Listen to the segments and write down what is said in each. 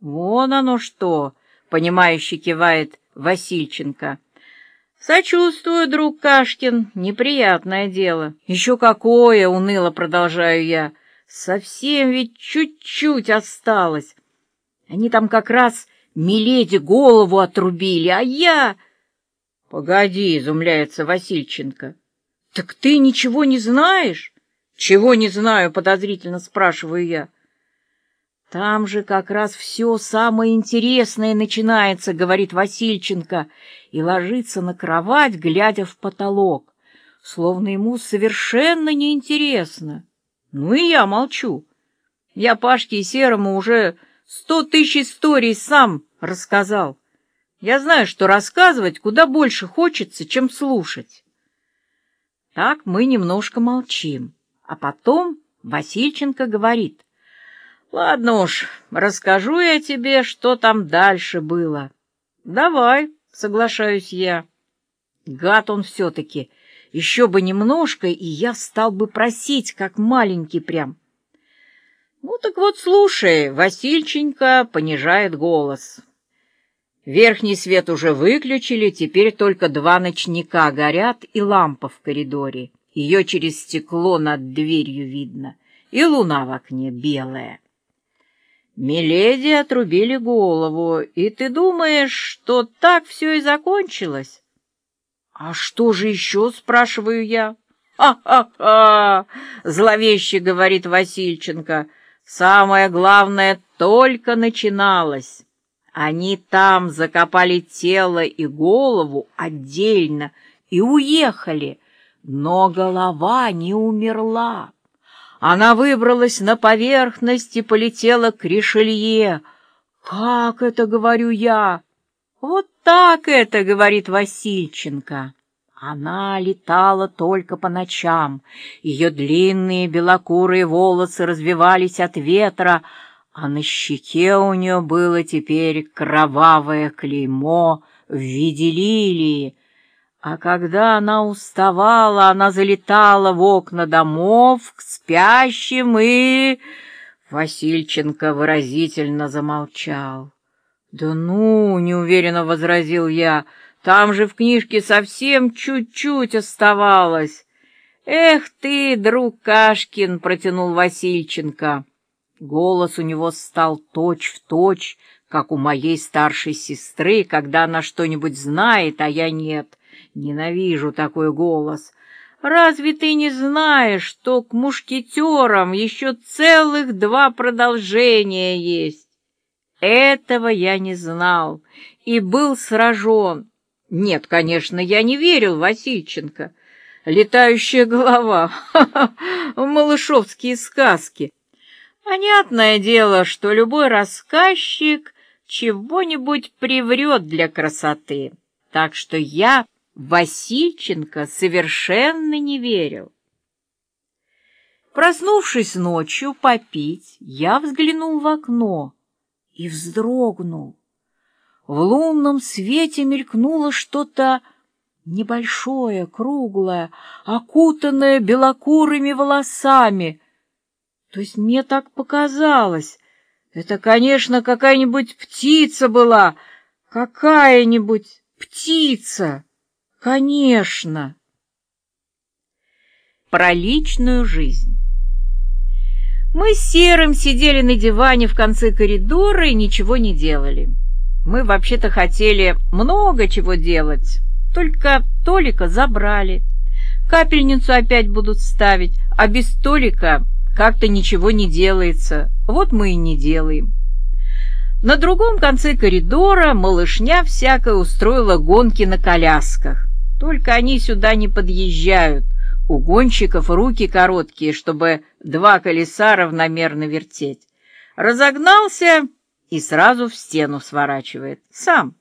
Вон оно что, понимающе кивает Васильченко. Сочувствую, друг Кашкин, неприятное дело. Еще какое, уныло продолжаю я. Совсем ведь чуть-чуть осталось. Они там как раз Миледи голову отрубили, а я... Погоди, изумляется Васильченко. Так ты ничего не знаешь? Чего не знаю, подозрительно спрашиваю я. Там же как раз все самое интересное начинается, говорит Васильченко, и ложится на кровать, глядя в потолок, словно ему совершенно неинтересно. Ну и я молчу. Я Пашке и Серому уже сто тысяч историй сам рассказал. Я знаю, что рассказывать куда больше хочется, чем слушать. Так мы немножко молчим, а потом Васильченко говорит. Ладно уж, расскажу я тебе, что там дальше было. Давай, соглашаюсь я. Гад он все-таки. Еще бы немножко, и я стал бы просить, как маленький прям. Ну так вот, слушай, Васильченко понижает голос. Верхний свет уже выключили, теперь только два ночника горят и лампа в коридоре. Ее через стекло над дверью видно, и луна в окне белая. Миледи отрубили голову, и ты думаешь, что так все и закончилось? А что же еще, спрашиваю я? «Ха-ха-ха!» — зловеще говорит Васильченко. «Самое главное только начиналось. Они там закопали тело и голову отдельно и уехали, но голова не умерла. Она выбралась на поверхность и полетела к Ришелье. «Как это, говорю я?» «Вот так это, — говорит Васильченко». Она летала только по ночам. Ее длинные белокурые волосы развивались от ветра, а на щеке у нее было теперь кровавое клеймо в виде лилии, а когда она уставала, она залетала в окна домов к спящим и... Васильченко выразительно замолчал. «Да ну!» — неуверенно возразил я. «Там же в книжке совсем чуть-чуть оставалось». «Эх ты, друг Кашкин!» — протянул Васильченко. Голос у него стал точь-в-точь, точь, как у моей старшей сестры, когда она что-нибудь знает, а я нет. Ненавижу такой голос. Разве ты не знаешь, что к мушкетерам еще целых два продолжения есть? Этого я не знал и был сражен. Нет, конечно, я не верил Васильченко. Летающая голова, малышовские сказки. Понятное дело, что любой рассказчик чего-нибудь приврет для красоты. Так что я Васильченко совершенно не верил. Проснувшись ночью попить, я взглянул в окно и вздрогнул. В лунном свете мелькнуло что-то небольшое, круглое, окутанное белокурыми волосами. То есть мне так показалось. Это, конечно, какая-нибудь птица была, какая-нибудь птица. Конечно. Про личную жизнь. Мы с Серым сидели на диване в конце коридора и ничего не делали. Мы вообще-то хотели много чего делать, только Толика забрали. Капельницу опять будут ставить, а без Толика как-то ничего не делается. Вот мы и не делаем. На другом конце коридора малышня всякая устроила гонки на колясках. Только они сюда не подъезжают. У гонщиков руки короткие, чтобы два колеса равномерно вертеть. Разогнался и сразу в стену сворачивает. Сам.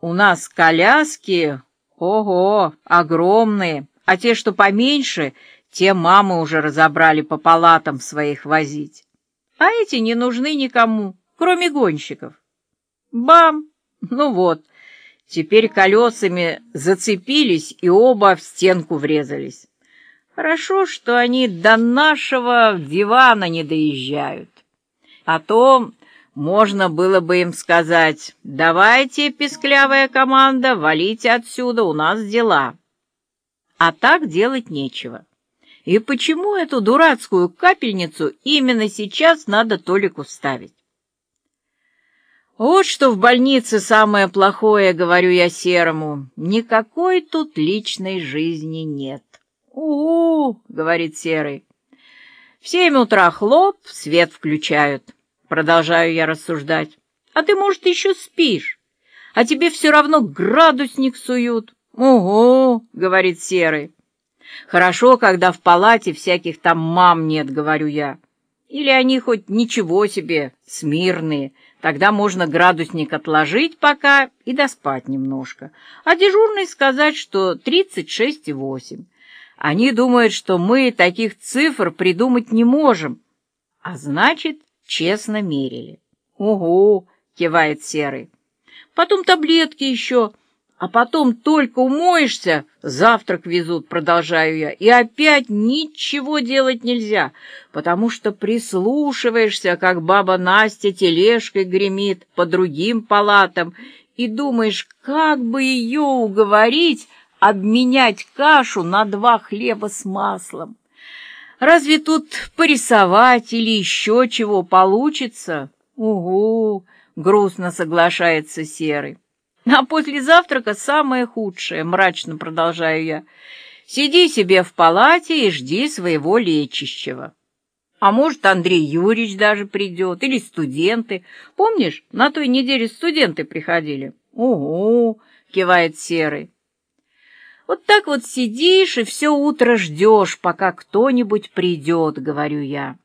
У нас коляски, ого, огромные, а те, что поменьше, те мамы уже разобрали по палатам своих возить. А эти не нужны никому, кроме гонщиков. Бам! Ну вот, Теперь колесами зацепились и оба в стенку врезались. Хорошо, что они до нашего дивана не доезжают. А то Можно было бы им сказать, давайте, песклявая команда, валите отсюда, у нас дела. А так делать нечего. И почему эту дурацкую капельницу именно сейчас надо Толику ставить? Вот что в больнице самое плохое, говорю я Серому. Никакой тут личной жизни нет. у, -у, -у говорит Серый. В семь утра хлоп, свет включают. Продолжаю я рассуждать. А ты, может, еще спишь? А тебе все равно градусник суют. Ого, говорит Серый. Хорошо, когда в палате всяких там мам нет, говорю я. Или они хоть ничего себе, смирные. Тогда можно градусник отложить пока и доспать немножко. А дежурный сказать, что 36,8. Они думают, что мы таких цифр придумать не можем. А значит, честно мерили. «Угу!» — кивает Серый. «Потом таблетки еще, а потом только умоешься, завтрак везут, продолжаю я, и опять ничего делать нельзя, потому что прислушиваешься, как баба Настя тележкой гремит по другим палатам, и думаешь, как бы ее уговорить обменять кашу на два хлеба с маслом. Разве тут порисовать или еще чего получится? Угу, грустно соглашается Серый. А после завтрака самое худшее, мрачно продолжаю я. Сиди себе в палате и жди своего лечащего. А может, Андрей Юрьевич даже придет, или студенты. Помнишь, на той неделе студенты приходили? Угу, кивает Серый. Вот так вот сидишь и все утро ждешь, пока кто-нибудь придет, говорю я.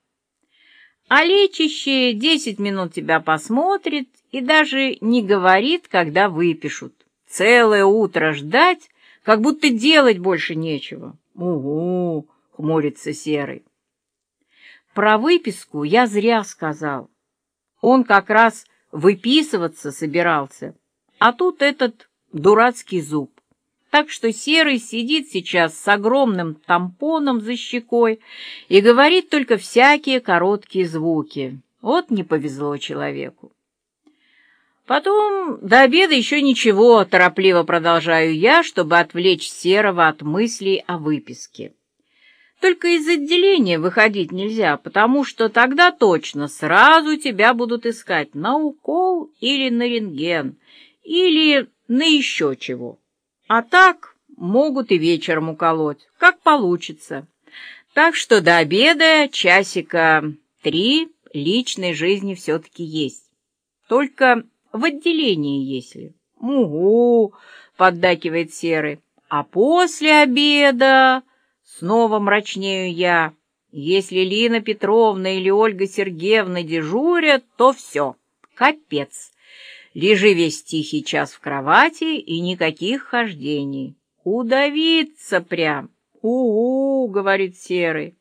А лечащий десять минут тебя посмотрит и даже не говорит, когда выпишут. Целое утро ждать, как будто делать больше нечего. Угу, хмурится Серый. Про выписку я зря сказал. Он как раз выписываться собирался, а тут этот дурацкий зуб. Так что Серый сидит сейчас с огромным тампоном за щекой и говорит только всякие короткие звуки. Вот не повезло человеку. Потом до обеда еще ничего, торопливо продолжаю я, чтобы отвлечь Серого от мыслей о выписке. Только из отделения выходить нельзя, потому что тогда точно сразу тебя будут искать на укол или на рентген, или на еще чего. А так могут и вечером уколоть, как получится. Так что до обеда часика три личной жизни все-таки есть. Только в отделении если. Угу, поддакивает Серый. А после обеда снова мрачнею я. Если Лина Петровна или Ольга Сергеевна дежурят, то все, капец. Лежи весь тихий час в кровати и никаких хождений. Удавиться прям. «Угу», — говорит Серый.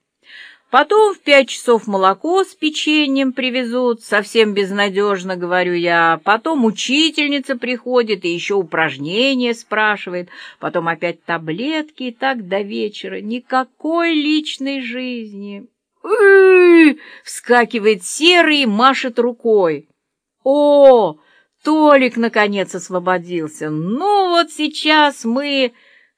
Потом в пять часов молоко с печеньем привезут, совсем безнадежно, говорю я. Потом учительница приходит и еще упражнения спрашивает. Потом опять таблетки и так до вечера. Никакой личной жизни. «Ы-ы-ы!» — вскакивает Серый и машет рукой. «О, Толик, наконец, освободился. Ну вот сейчас мы...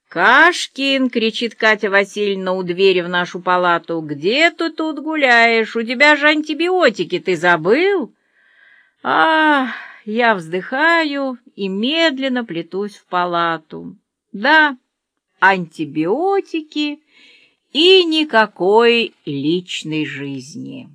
«Кашкин!» — кричит Катя Васильевна у двери в нашу палату. «Где ты тут гуляешь? У тебя же антибиотики, ты забыл?» А, я вздыхаю и медленно плетусь в палату. Да, антибиотики и никакой личной жизни.